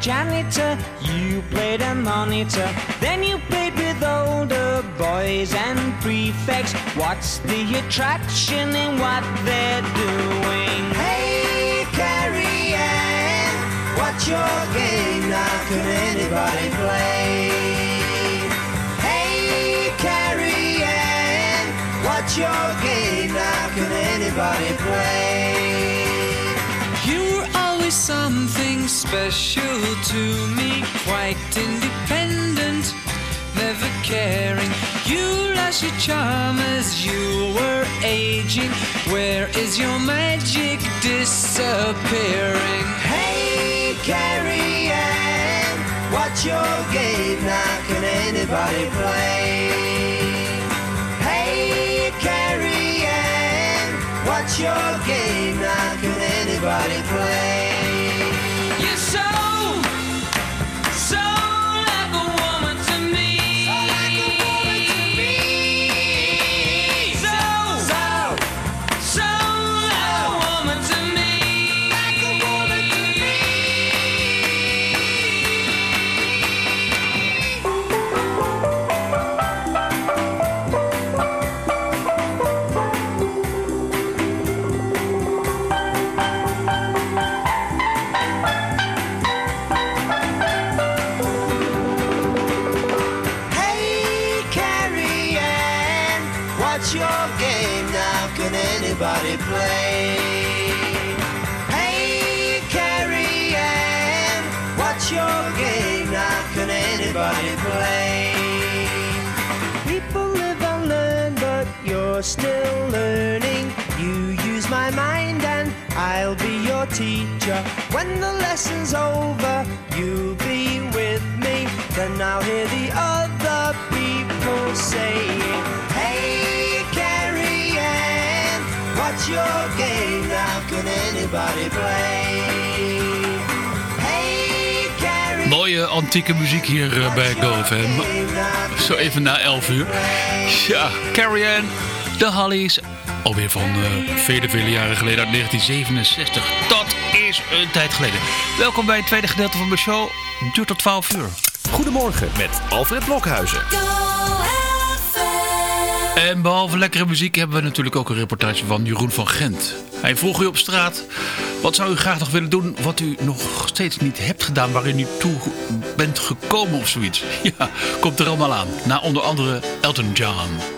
Janitor, you played a monitor. Then you played with older boys and prefects. What's the attraction in what they're doing? Hey, Carrie Ann, what's your game now? Can anybody play? Hey, Carrie Ann, what's your game now? Can anybody play? Something special to me, quite independent, never caring. You lost your charm as you were aging. Where is your magic disappearing? Hey, Carrie Ann, what's your game now? Can anybody play? Hey, Carrie Ann, what's your game now? Can anybody play? What's your game now? Can anybody play? Hey, Carrie Ann, what's your game now? Can anybody play? People live and learn, but you're still learning. You use my mind and I'll be your teacher. When the lesson's over, you'll be with me. Then I'll hear the other people saying, what's your game now? Can anybody play? Mooie antieke muziek hier eh, bij GoFM. Zo even na 11 uur. Ja, Carrie Ann, de Hollies. Alweer van eh, vele, vele jaren geleden uit 1967. Dat is een tijd geleden. Welkom bij het tweede gedeelte van mijn show. Duurt tot 12 uur. Goedemorgen met Alfred Blokhuizen. En behalve lekkere muziek hebben we natuurlijk ook een reportage van Jeroen van Gent. Hij vroeg u op straat, wat zou u graag nog willen doen wat u nog steeds niet hebt gedaan, waar u toe bent gekomen of zoiets. Ja, komt er allemaal aan. Na onder andere Elton John.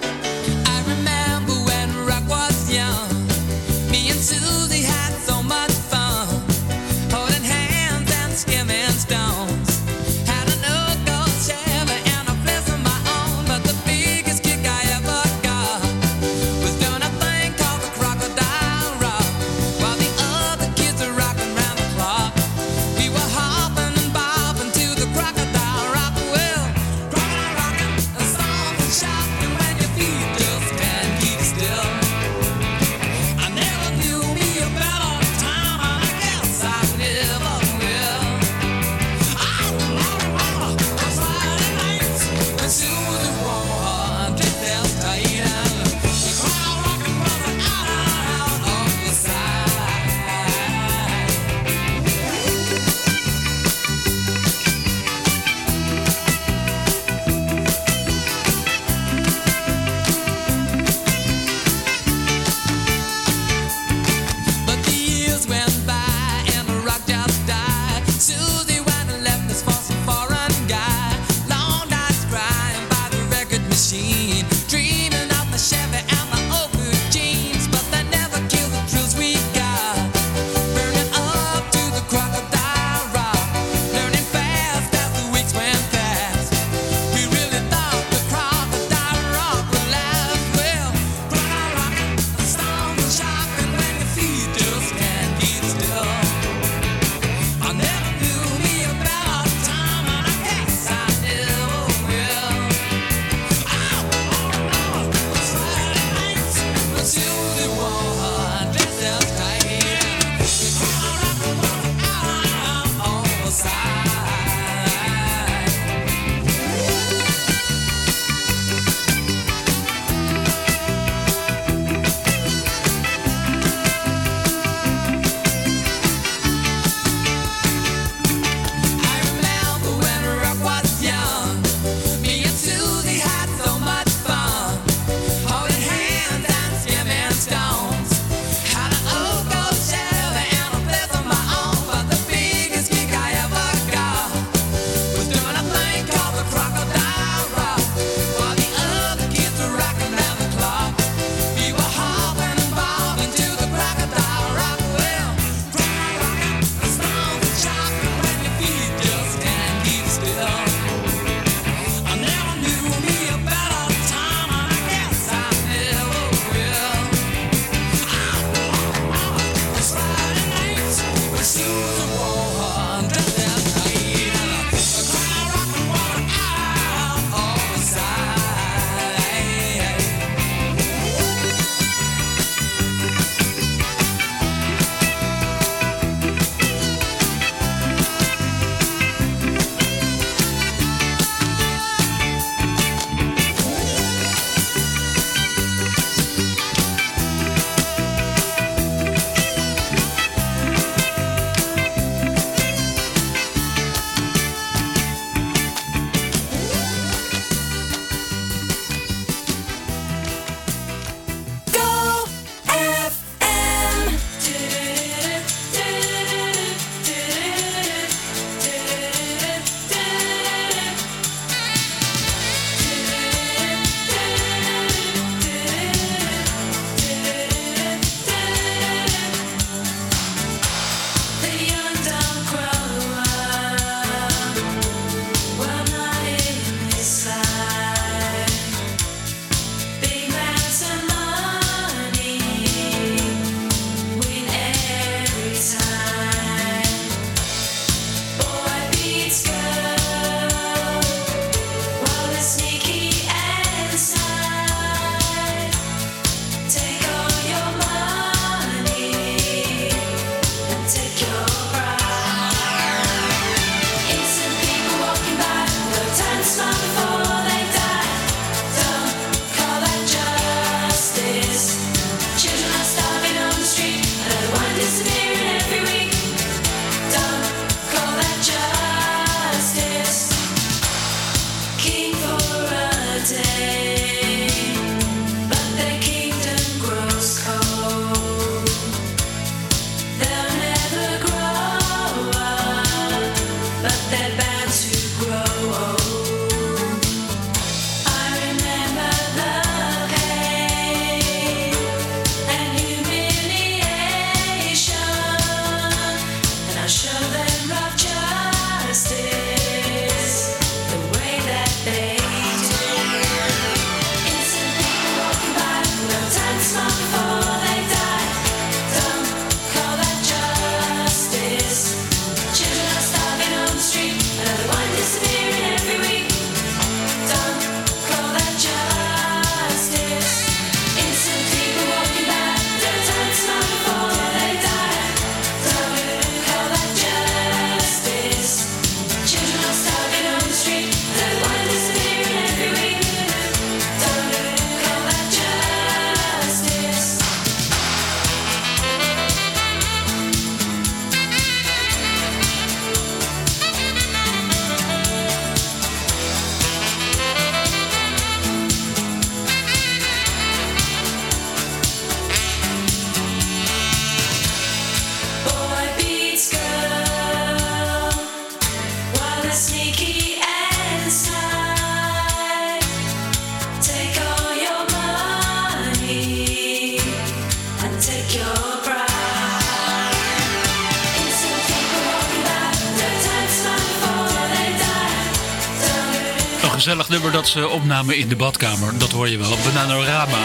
gezellig nummer dat ze opnamen in de badkamer. Dat hoor je wel. Bananorama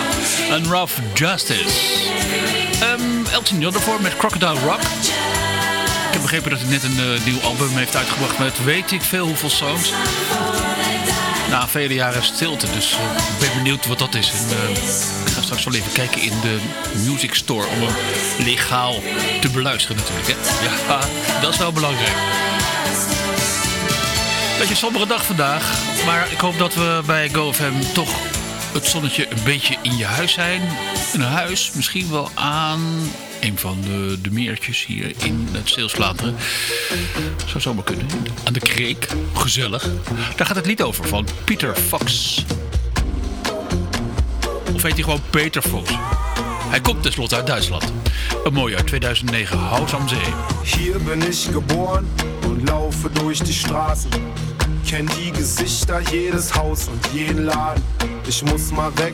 Een Rough Justice. Um, Elton John met Crocodile Rock. Ik heb begrepen dat hij net een eh, nieuw album heeft uitgebracht met weet ik veel hoeveel songs. Na vele jaren stilte, dus eh, ik ben benieuwd wat dat is. En, eh, ik ga straks wel even kijken in de music store om hem legaal te beluisteren natuurlijk. Hè? Ja, dat is wel belangrijk. Beetje sombere dag vandaag, maar ik hoop dat we bij GoFM toch het zonnetje een beetje in je huis zijn. Een huis, misschien wel aan een van de, de meertjes hier in het Zeeuws-Vlaanderen. Zou zomaar kunnen. Aan de Kreek, gezellig. Daar gaat het lied over van Pieter Fox. Of heet hij gewoon Peter Fox? Hij komt tenslotte uit Duitsland. Een mooi uit 2009, Haus am Zee. Hier bin ich geboren und laufe durch die Straßen. Kenn die Gesichter, jedes Haus und jeden Laden. Ich muss mal weg,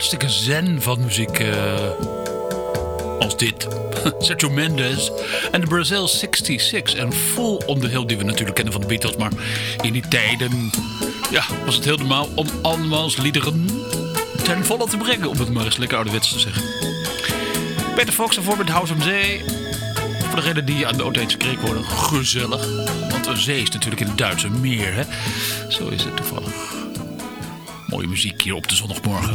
Hartstikke zen van muziek eh, als dit. Sergio Mendes en de Brazil 66. En Full on the Hill, die we natuurlijk kennen van de Beatles. Maar in die tijden ja, was het heel normaal om andermans liederen ten volle te brengen. Om het maar eens lekker ouderwets te zeggen. Peter Fox ervoor met House om Zee. Voor degenen die aan de Oudheidse Kreek worden, gezellig. Want een zee is natuurlijk in het Duitse meer, hè. Zo is het toevallig. Mooie muziek hier op de zondagmorgen.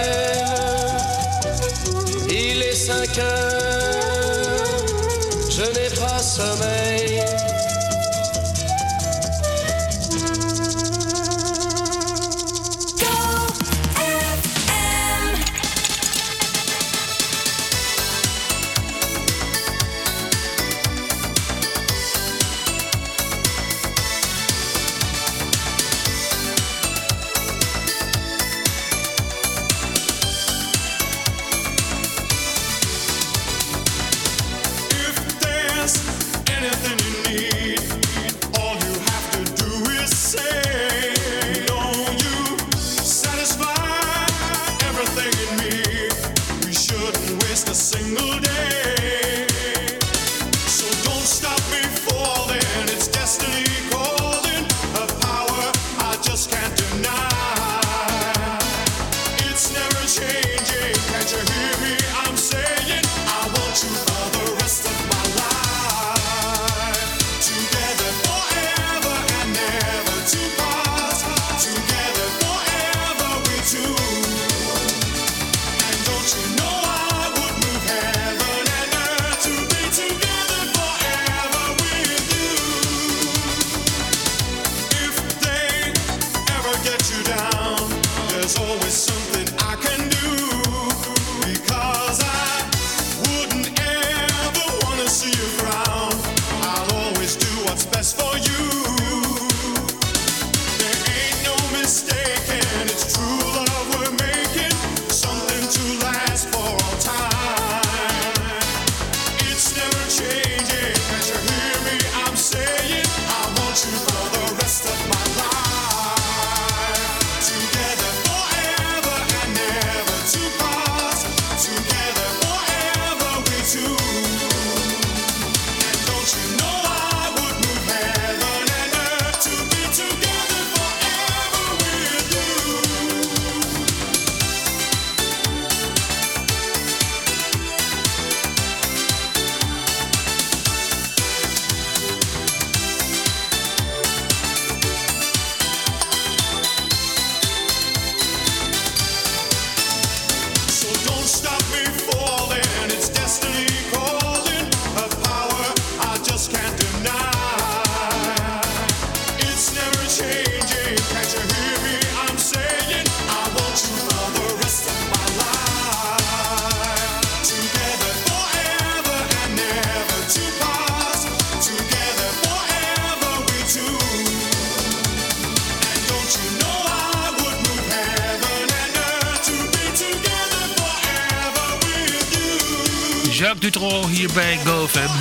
Jacques Dutronc hier bij GoFam.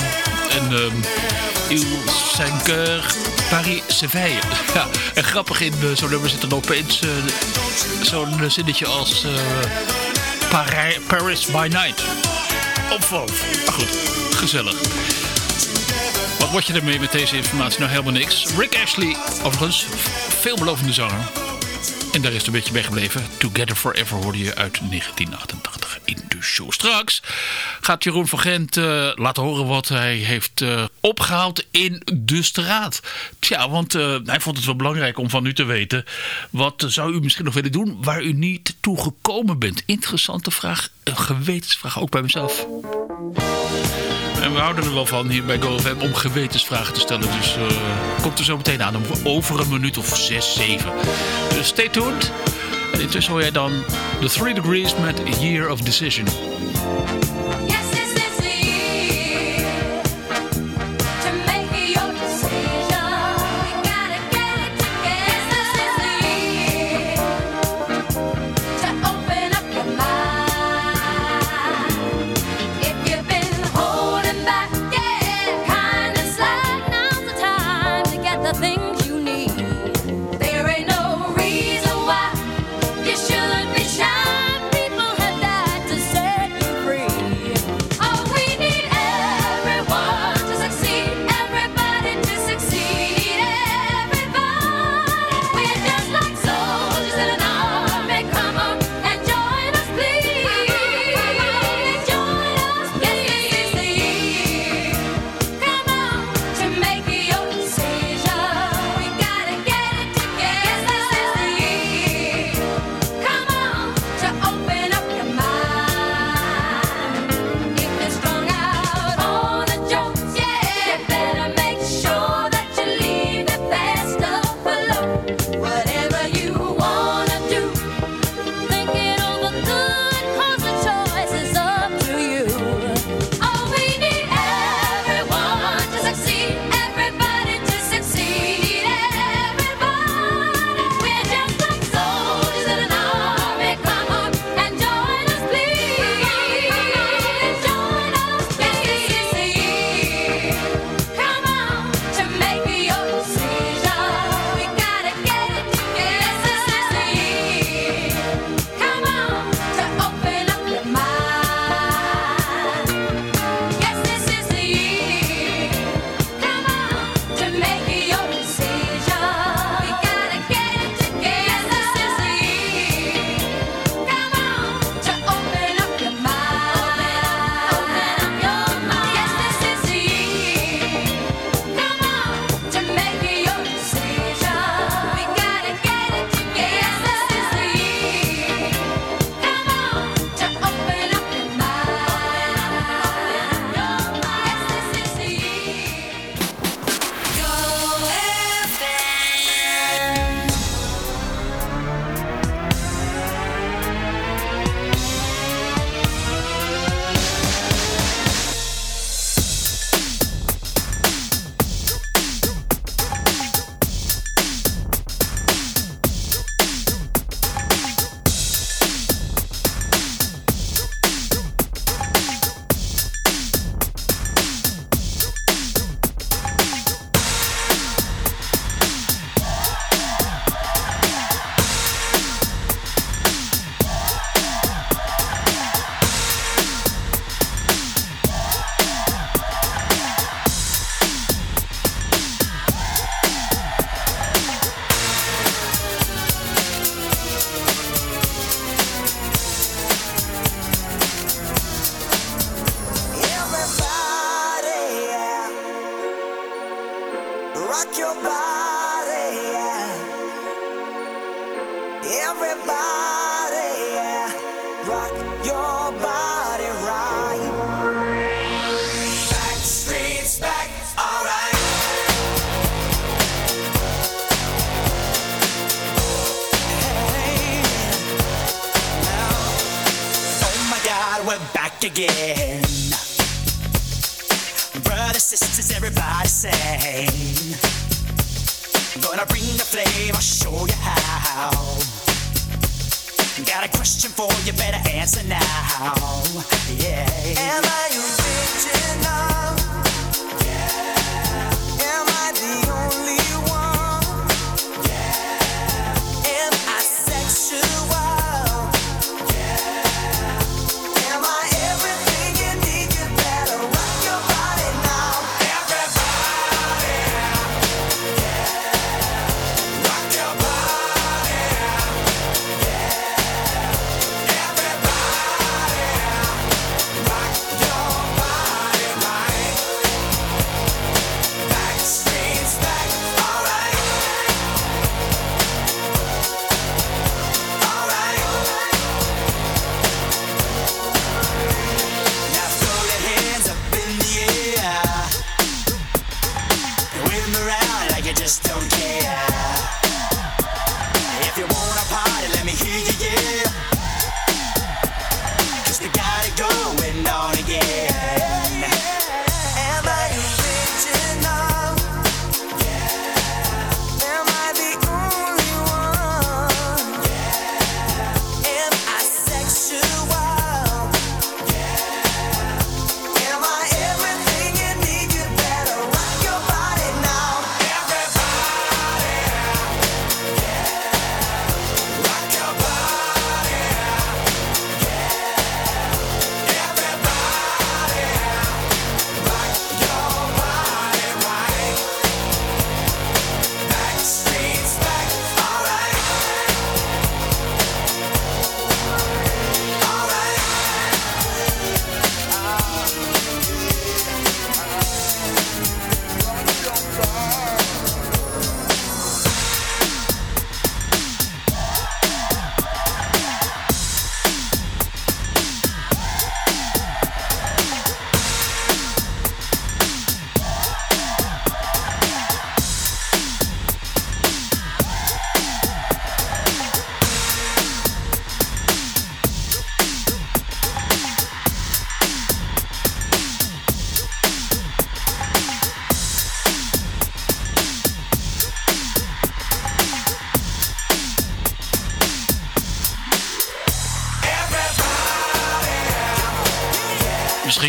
En Il Saint-Cœur Paris Seville. Ja, en grappig in eh, zo'n nummer zit er opeens eh, zo'n eh, zinnetje als Paris, Paris by Night. Opvallend. Maar goed, gezellig. Wat word je ermee met deze informatie? Nou, helemaal niks. Rick Ashley, overigens, veelbelovende zanger. En daar is het een beetje bij gebleven. Together Forever hoorde je uit 1988 in de show. Straks gaat Jeroen van Gent eh, laten horen wat hij heeft eh, opgehaald in de straat. Tja, want eh, hij vond het wel belangrijk om van u te weten. Wat zou u misschien nog willen doen waar u niet toe gekomen bent? Interessante vraag, een gewetensvraag ook bij mezelf. En we houden er wel van hier bij GoFam om gewetensvragen te stellen. Dus eh, komt er zo meteen aan over een minuut of zes, zeven. Dus stay tuned. En intussen hoor jij dan The Three Degrees met Year of Decision.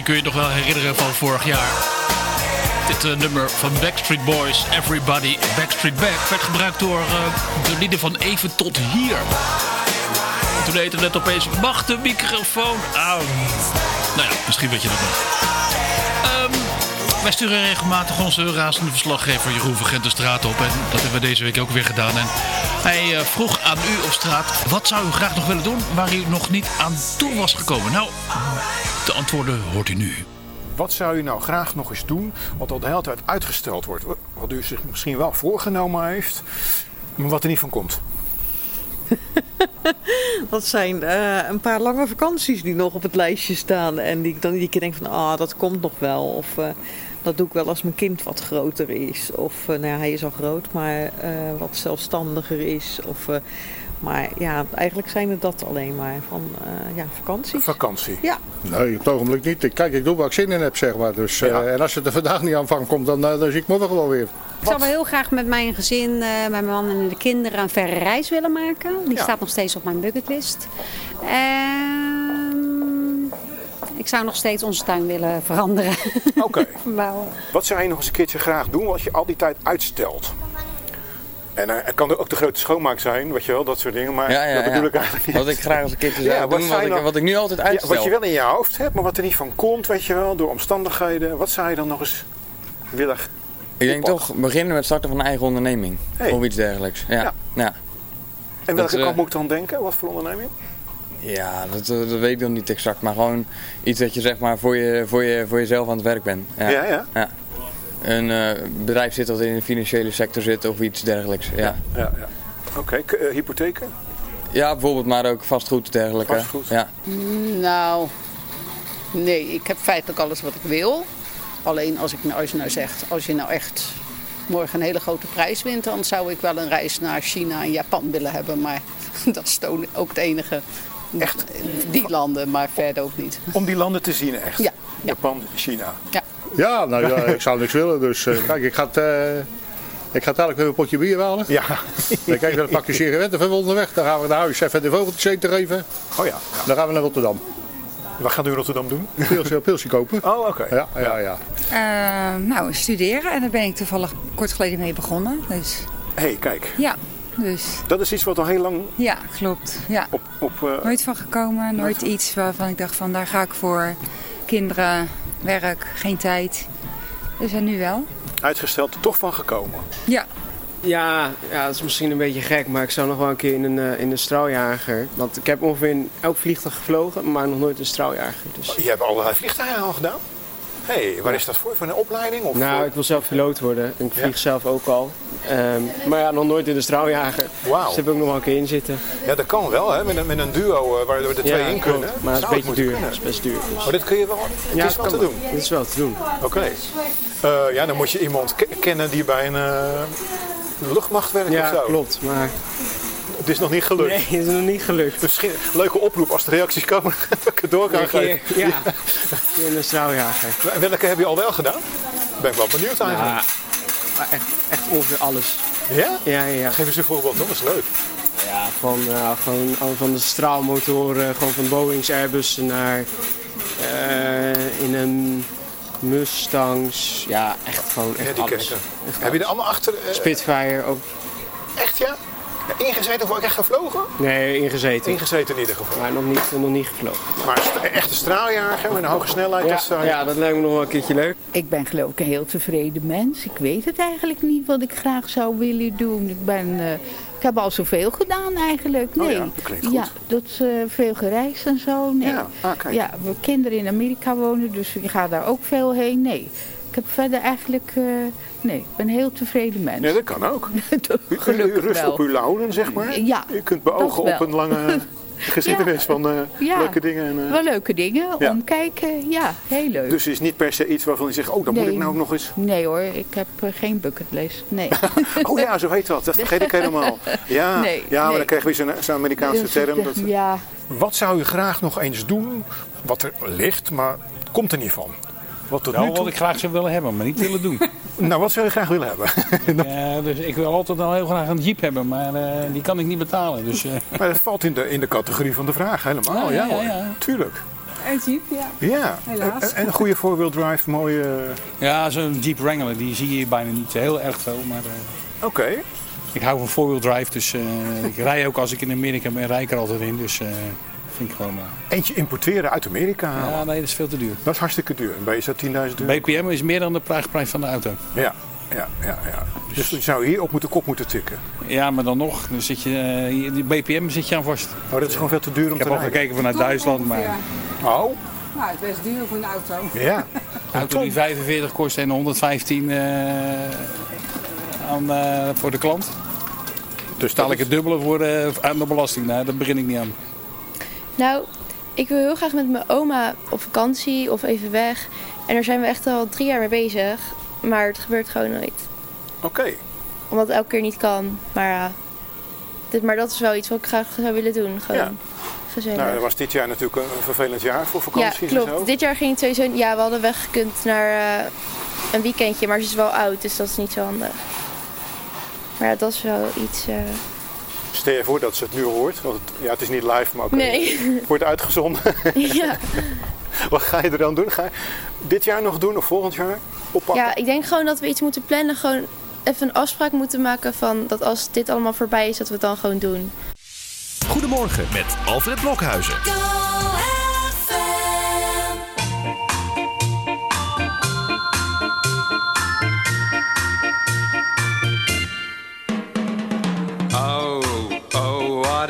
Misschien kun je het nog wel herinneren van vorig jaar. Dit eh, nummer van Backstreet Boys, Everybody Backstreet Back, werd gebruikt door eh, de lieden van Even tot hier. En toen heette het opeens, mag de microfoon aan? Nou ja, misschien weet je dat nog. Ehm, wij sturen regelmatig onze razende verslaggever Jeroen van straat op. En dat hebben we deze week ook weer gedaan. En hij eh, vroeg aan u op straat, wat zou u graag nog willen doen waar u nog niet aan toe was gekomen? Nou, antwoorden hoort u nu. Wat zou u nou graag nog eens doen, wat al de hele tijd uitgesteld wordt? Wat u zich misschien wel voorgenomen heeft, maar wat er niet van komt? Dat zijn eh, een paar lange vakanties die nog op het lijstje staan. En die ik dan iedere keer denk van, ah, dat komt nog wel. Of eh, dat doe ik wel als mijn kind wat groter is. Of, eh, nou ja, hij is al groot, maar eh, wat zelfstandiger is. Of, eh, maar ja, eigenlijk zijn het dat alleen maar van, eh, ja, vakanties. Vakantie. Ja, Nee, op het ogenblik niet. Kijk, ik doe waar ik zin in heb, zeg maar. Dus, eh, Ja. en als het er vandaag niet aan van komt, dan, eh, dan zie ik morgen wel weer. Ik zou wel heel graag met mijn gezin, eh, met mijn man en de kinderen een verre reis willen maken. Die Ja. staat nog steeds op mijn bucketlist. Ehm, ik zou nog steeds onze tuin willen veranderen. Oké. Verbouwen. Wat zou je nog eens een keertje graag doen wat je al die tijd uitstelt? En het kan ook de grote schoonmaak zijn, weet je wel, dat soort dingen. Maar Ja, ja, dat bedoel ja. ik eigenlijk niet. Wat ik graag eens een keertje zou wat doen, wat je ik, wat ik nu altijd uitstel. wat je wel in je hoofd hebt, maar wat er niet van komt, weet je wel, door omstandigheden. Wat zou je dan nog eens willen? ik denk oppakken? toch beginnen met het starten van een eigen onderneming. Hey. Of iets dergelijks. Ja. En welke eh, kant moet ik dan denken? Wat voor onderneming? Ja, dat, eh, dat weet ik nog niet exact. Maar gewoon iets dat je zeg maar voor, je, voor, je, voor jezelf aan het werk bent. Ja. Ja, ja. Een eh, bedrijf zit dat in de financiële sector zit of iets dergelijks. Ja. Ja, ja. Oké, eh, hypotheken? Ja, bijvoorbeeld, maar ook vastgoed en dergelijke. Vastgoed? Ja. Nou, nee, ik heb feitelijk alles wat ik wil. Alleen als, ik, nou- als je nou zegt, als je nou echt morgen een hele grote prijs wint, dan zou ik wel een reis naar China en Japan willen hebben. Maar dat is ook het enige. Echt? Die landen, maar verder ook niet. Om die landen te zien echt? Ja. Japan, China. Ja. Ja, nou ja, ik zou niks willen. Dus eh, kijk, ik ga het... eh, ik ga dadelijk weer een potje bier halen. Ja. Dan krijg je een pakje sigaretten van onderweg. Dan gaan we naar huis even de vogeltjes eten geven. Oh ja. Dan gaan we naar Rotterdam. Wat gaat u in Rotterdam doen? Pilsje, pilsje kopen. Oh, oké. Ja, ja, ja. Eh, nou, studeren en daar ben ik toevallig kort geleden mee begonnen. Dus Hé, hey, kijk. ja, dus Dat is iets wat al heel lang ja, klopt. Ja. op... op Nooit van gekomen, nooit iets waarvan ik dacht van daar ga ik voor. Kinderen, werk, geen tijd. Dus en nu wel. uitgesteld, toch van gekomen. Ja. Ja, ja, dat is misschien een beetje gek, maar ik zou nog wel een keer in een, eh, in een straaljager. Want ik heb ongeveer in elk vliegtuig gevlogen, maar nog nooit een straaljager. Dus. Je hebt allerlei vliegtuigen al gedaan? Hé, hey, waar is dat voor? Voor een opleiding? Of Nou, voor- ik wil zelf piloot worden. en Ik vlieg Ja? zelf ook al. Ehm, maar ja, nog nooit in de straaljager. Wauw. Dus daar heb ik nog wel een keer in zitten. Ja, dat kan wel, hè? Met een, met een duo eh, waar er de twee Ja, in klopt. kunnen. Maar het is een beetje duur. kunnen. Het is best duur. Dus. Maar dit kun je wel. Het Ja, is wel te wel. doen. Dit is wel te doen. Oké. Eh, ja, dan moet je iemand ke- kennen die bij een eh, luchtmacht werkt Ja, of zo. klopt. Maar Het is nog niet gelukt. nee, het is nog niet gelukt. Misschien een leuke oproep als de reacties komen. dat ik het door kan geven. ja, in een straaljager. Welke heb je al wel gedaan? Ben ik wel benieuwd eigenlijk. Ja, maar echt, echt ongeveer alles. Ja? Ja, ja. Geef eens een voorbeeld, dat is leuk. Ja, van, eh, gewoon van de straalmotoren, gewoon van Boeing's Airbus naar eh, in een Mustangs. Ja, echt gewoon echt Ja, die alles. kennen. Echt Heb je er allemaal achter? eh, Spitfire ook. Echt ja? Ja? Ingezeten of ook echt gevlogen? Nee, ingezeten. Ingezeten in ieder geval. Maar nog niet, nog niet gevlogen. Maar echt een straaljager met een hoge snelheid. Ja, dat je- ja, dat lijkt me nog wel een keertje leuk. Ik ben geloof ik een heel tevreden mens. Ik weet het eigenlijk niet wat ik graag zou willen doen. Ik, ben, eh, ik heb al zoveel gedaan eigenlijk. Oh Nee. ja, dat klinkt goed. Ja, dat is eh, veel gereisd en zo. Nee. Ja, ah, kijk. ja, we kinderen in Amerika wonen, dus ik ga daar ook veel heen. Nee, ik heb verder eigenlijk... eh, nee, ik ben een heel tevreden mens. Ja, dat kan ook. U- Gelukkig u rust wel. op uw lauren, zeg maar. Ja, U kunt beogen op een lange geschiedenis van eh, Ja, leuke dingen. En, eh, Wel leuke dingen, Ja. omkijken, ja, heel leuk. Dus het is niet per se iets waarvan je zegt, oh, dan moet Nee. ik nou ook nog eens... Nee hoor, ik heb eh, geen bucketlist. Nee. Oh ja, zo heet dat. Dat vergeet ik helemaal. Ja, Nee, ja maar nee. dan krijg je weer zo'n Amerikaanse Dus, term. Dat... Ja, Wat zou u graag nog eens doen? Wat er ligt, maar komt er niet van. Wat tot Wel nu wat toe... ik graag zou willen hebben, maar niet willen doen. Nou, wat zou je graag willen hebben? Ja, dus ik wil altijd al heel graag een jeep hebben, maar eh, die kan ik niet betalen. Dus, eh, Maar dat valt in de, in de categorie van de vraag helemaal. Ja, Ja, ja, hoor. ja. Tuurlijk. Een jeep, ja. Ja. Helaas. En, en een goede four-wheel drive, mooie... ja, zo'n Jeep Wrangler, die zie je bijna niet heel erg veel. Maar eh, Oké. ik hou van four-wheel drive, dus eh, ik rij ook als ik in Amerika ben, rij ik er altijd in. Dus eh, vind ik gewoon... eh, Eentje importeren uit Amerika halen. ja, nee, dat is veel te duur. Dat is hartstikke duur. Een beetje 10.000 euro. BPM is meer dan de prijs van de auto. Ja, ja, ja, ja. Dus je zou hier op moeten kop moeten tikken. Ja, maar dan nog, dan zit je, hier- die BPM zit je aan vast. Oh, dat is gewoon veel te duur om Ik te heb al rijden. gekeken vanuit Duitsland, maar Oh, Nou, het is best duur voor een auto. ja. een auto die 45 kost en 115 eh, aan, eh, voor de klant. Dus betaal ik het dubbele voor eh, aan de belasting. Nou, daar begin ik niet aan. Nou, ik wil heel graag met mijn oma op vakantie of even weg. En daar zijn we echt al drie jaar mee bezig. Maar het gebeurt gewoon nooit. Oké. Omdat het elke keer niet kan. Maar ja, dit, maar dat is wel iets wat ik graag zou willen doen. Gewoon Ja. gezellig. Nou, dat was dit jaar natuurlijk een een vervelend jaar voor ja, vakanties en zo. klopt. Dit jaar ging het sowieso... Ja, we hadden weggekund naar eh, een weekendje. Maar ze is wel oud, dus dat is niet zo handig. Maar ja, dat is wel iets... eh, Stel je voor dat ze het nu hoort. Want het, ja, het is niet live, maar. Nee. Het wordt uitgezonden. ja. Wat ga je er dan doen? Ga je dit jaar nog doen of volgend jaar? Oppakken? Ja, ik denk gewoon dat we iets moeten plannen. Gewoon even een afspraak moeten maken van dat als dit allemaal voorbij is, dat we het dan gewoon doen. Goedemorgen met Alfred Blokhuizen.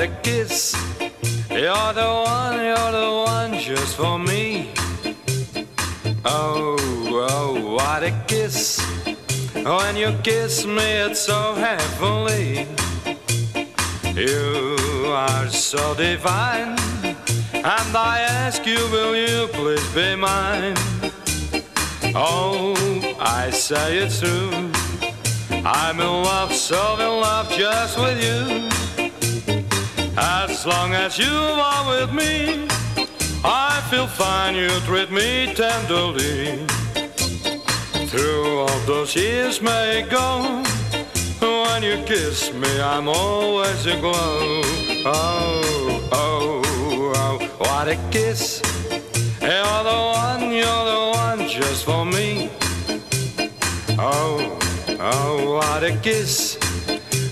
A kiss. You're the one, you're the one just for me. Oh, oh, what a kiss. When you kiss me, it's so heavenly. You are so divine. And I ask you, will you please be mine? Oh, I say it's true. I'm in love, so in love just with you. As long as you are with me, I feel fine, you treat me tenderly. Through all those years may go, when you kiss me, I'm always aglow. Oh, oh, oh, what a kiss. You're the one, you're the one just for me. Oh, oh, what a kiss.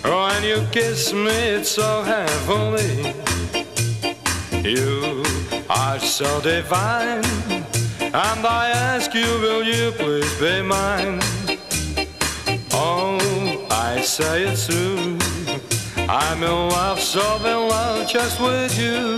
Oh, when you kiss me, it's so heavenly. You are so divine. And I ask you, will you please be mine? Oh, I say it's true. I'm in love, so in love just with you.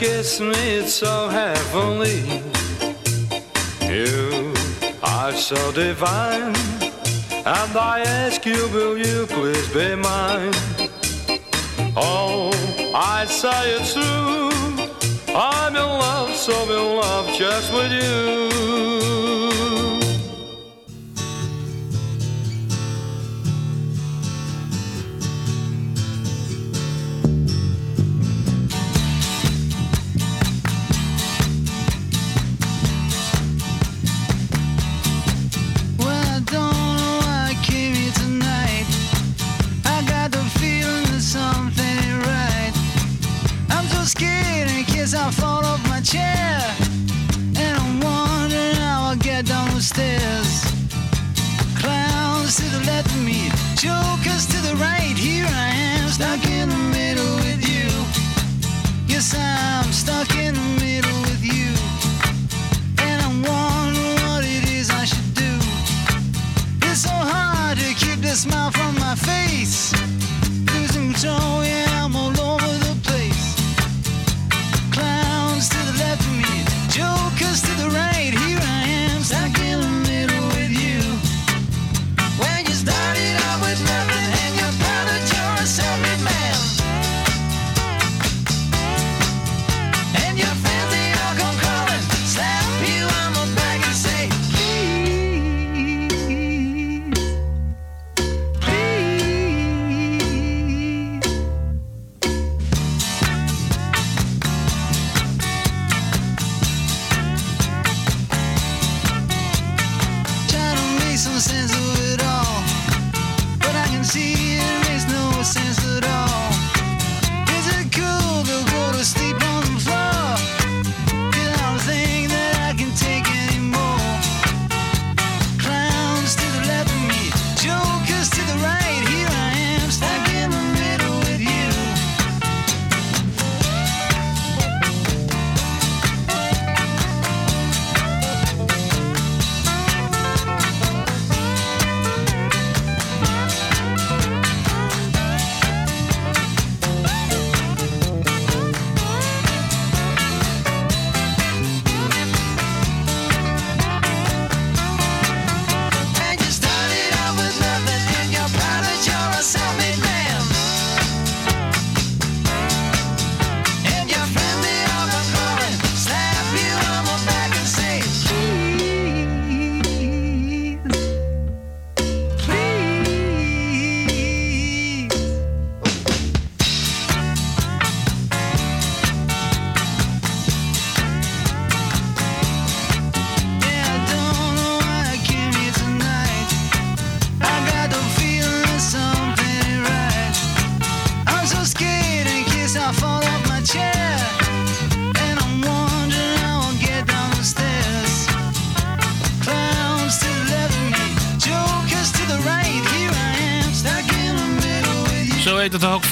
Kiss me, so heavenly. You are so divine. And I ask you, will you please be mine? Oh, I say it's true. I'm in love, so in love just with you.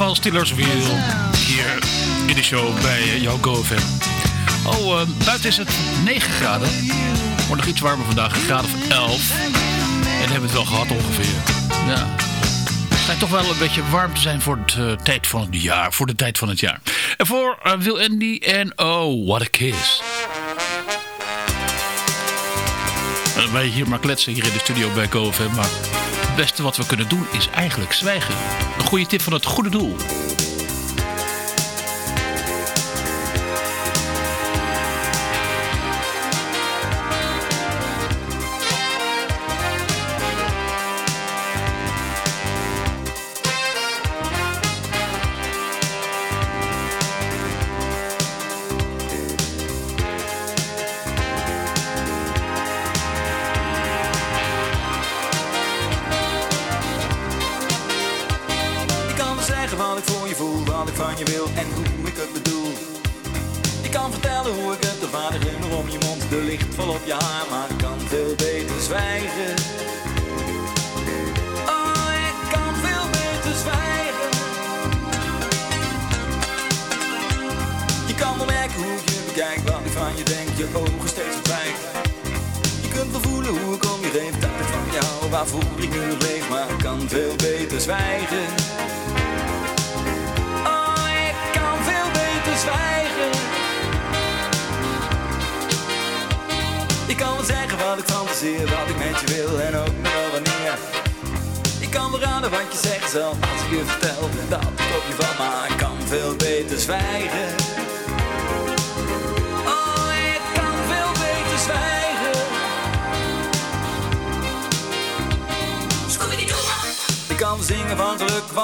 Ook van Stillerswheel. Hier in de show bij jouw GoFam. Oh, eh, buiten is het 9 graden. Wordt nog iets warmer vandaag, een graad of 11. En hebben we het wel gehad ongeveer. Ja. Het schijnt toch wel een beetje warm te zijn voor, het, eh, tijd van het jaar, voor de tijd van het jaar. En voor eh, Will Andy en Oh, What a Kiss. En wij hier maar kletsen hier in de studio bij GoFam, maar het beste wat we kunnen doen is eigenlijk zwijgen. Goede tip van het goede doel.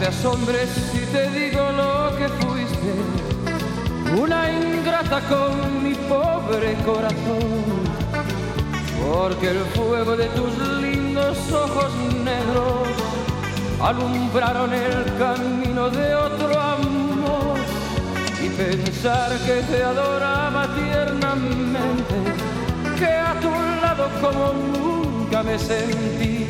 te asombres si te digo lo que fuiste, una ingrata con mi pobre corazón, porque el fuego de tus lindos ojos negros alumbraron el camino de otro amor. Y pensar que te adoraba tiernamente, que a tu lado como nunca me sentí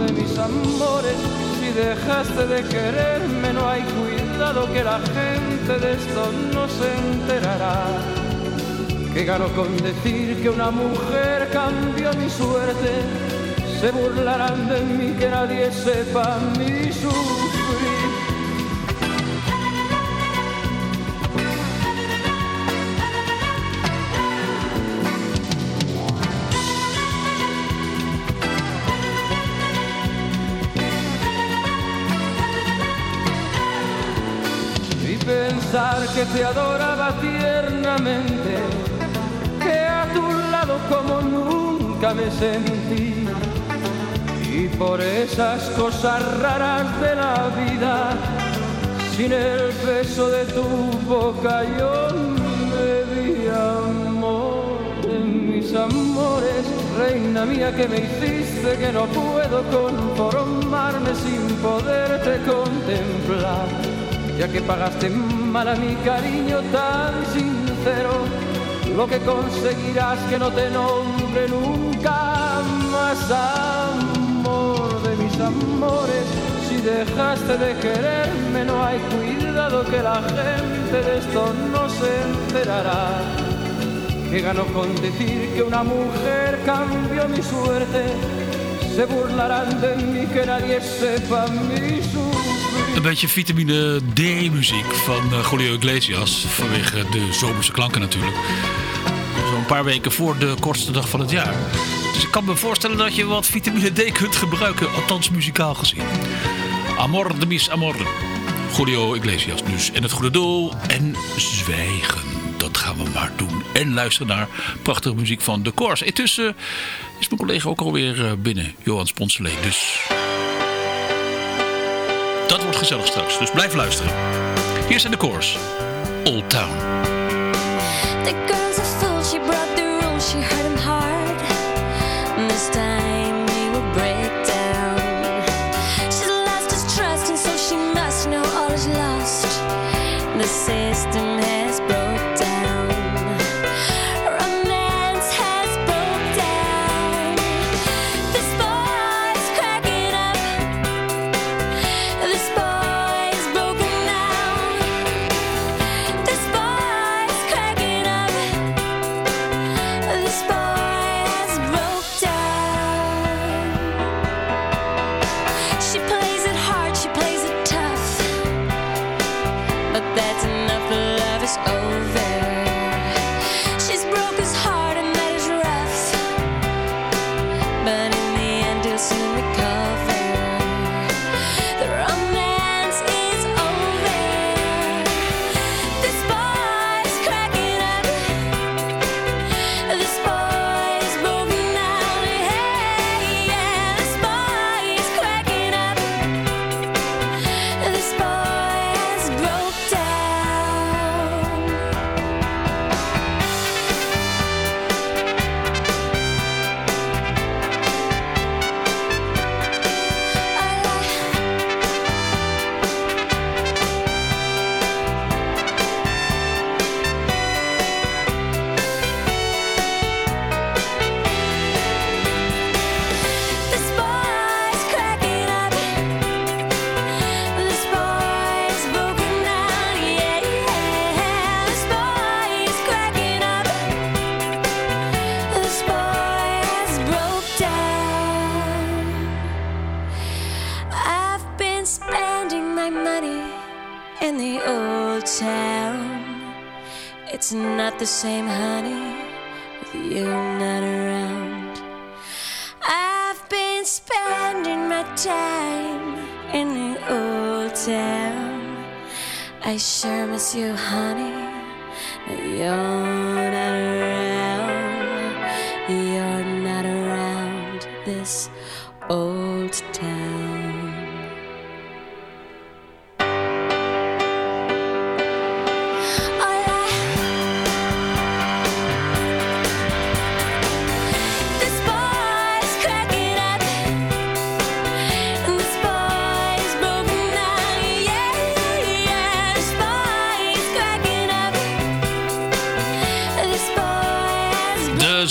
de mis amores. Si dejaste de quererme, no hay cuidado que la gente de esto no se enterará. Que gano con decir que una mujer cambió mi suerte. Se burlarán de mí que nadie sepa mi sufrir. Te adoraba tiernamente, que a tu lado como nunca me sentí. Y por esas cosas raras de la vida, sin el beso de tu boca yo me di amor de mis amores, reina mía que me hiciste que no puedo conformarme sin poderte contemplar ya que pagaste mal a mi cariño tan sincero, lo que conseguirás que no te nombre nunca más amor de mis amores. Si dejaste de quererme, no hay cuidado que la gente de esto no se enterará. Que ganó con decir que una mujer cambió mi suerte. Se burlarán de mí que nadie sepa mi sufrir. Een beetje vitamine D-muziek van eh, Julio Iglesias. Vanwege de zomerse klanken natuurlijk. Zo'n paar weken voor de kortste dag van het jaar. Dus ik kan me voorstellen dat je wat vitamine D kunt gebruiken. Althans muzikaal gezien. Amor de mis amor. Julio Iglesias dus. En het goede doel. En zwijgen. Dat gaan we maar doen. En luisteren naar prachtige muziek van de Coors. Intussen is mijn collega ook alweer eh, binnen. Johan Sponselee. Dus wordt gezellig straks, dus blijf luisteren. Hier zijn de koors. Old Town. The girl's a fool, she brought the rules, she hurt him hard.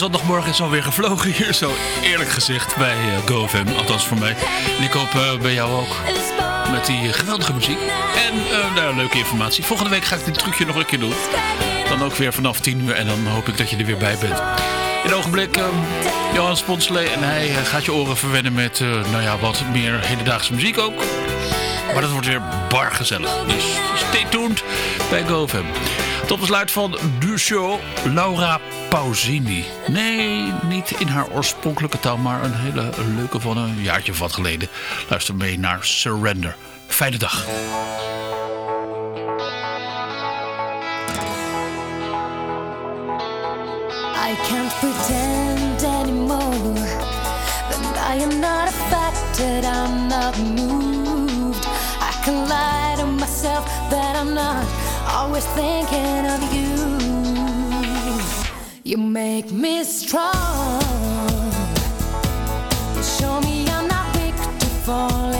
Zondagmorgen is alweer gevlogen hier, zo eerlijk gezegd, bij eh, GoFM. Althans voor mij. En ik hoop eh, bij jou ook. Met die geweldige muziek. En eh, nou, leuke informatie. Volgende week ga ik dit trucje nog een keer doen. Dan ook weer vanaf 10 uur. En dan hoop ik dat je er weer bij bent. In een ogenblik, eh, Johan Sponslee. En hij eh, gaat je oren verwennen met, eh, nou ja, wat meer hedendaagse muziek ook. Maar dat wordt weer bar gezellig. Dus stay tuned bij GoFam. Tot besluit van du show Laura Pausini. Nee, niet in haar oorspronkelijke taal, maar een hele leuke van een jaartje of wat geleden. Luister mee naar Surrender. Fijne dag. I can't pretend anymore that I am not affected, I'm not moved. I can lie to myself that I'm not always thinking of you. You make me strong. You show me I'm not weak to fall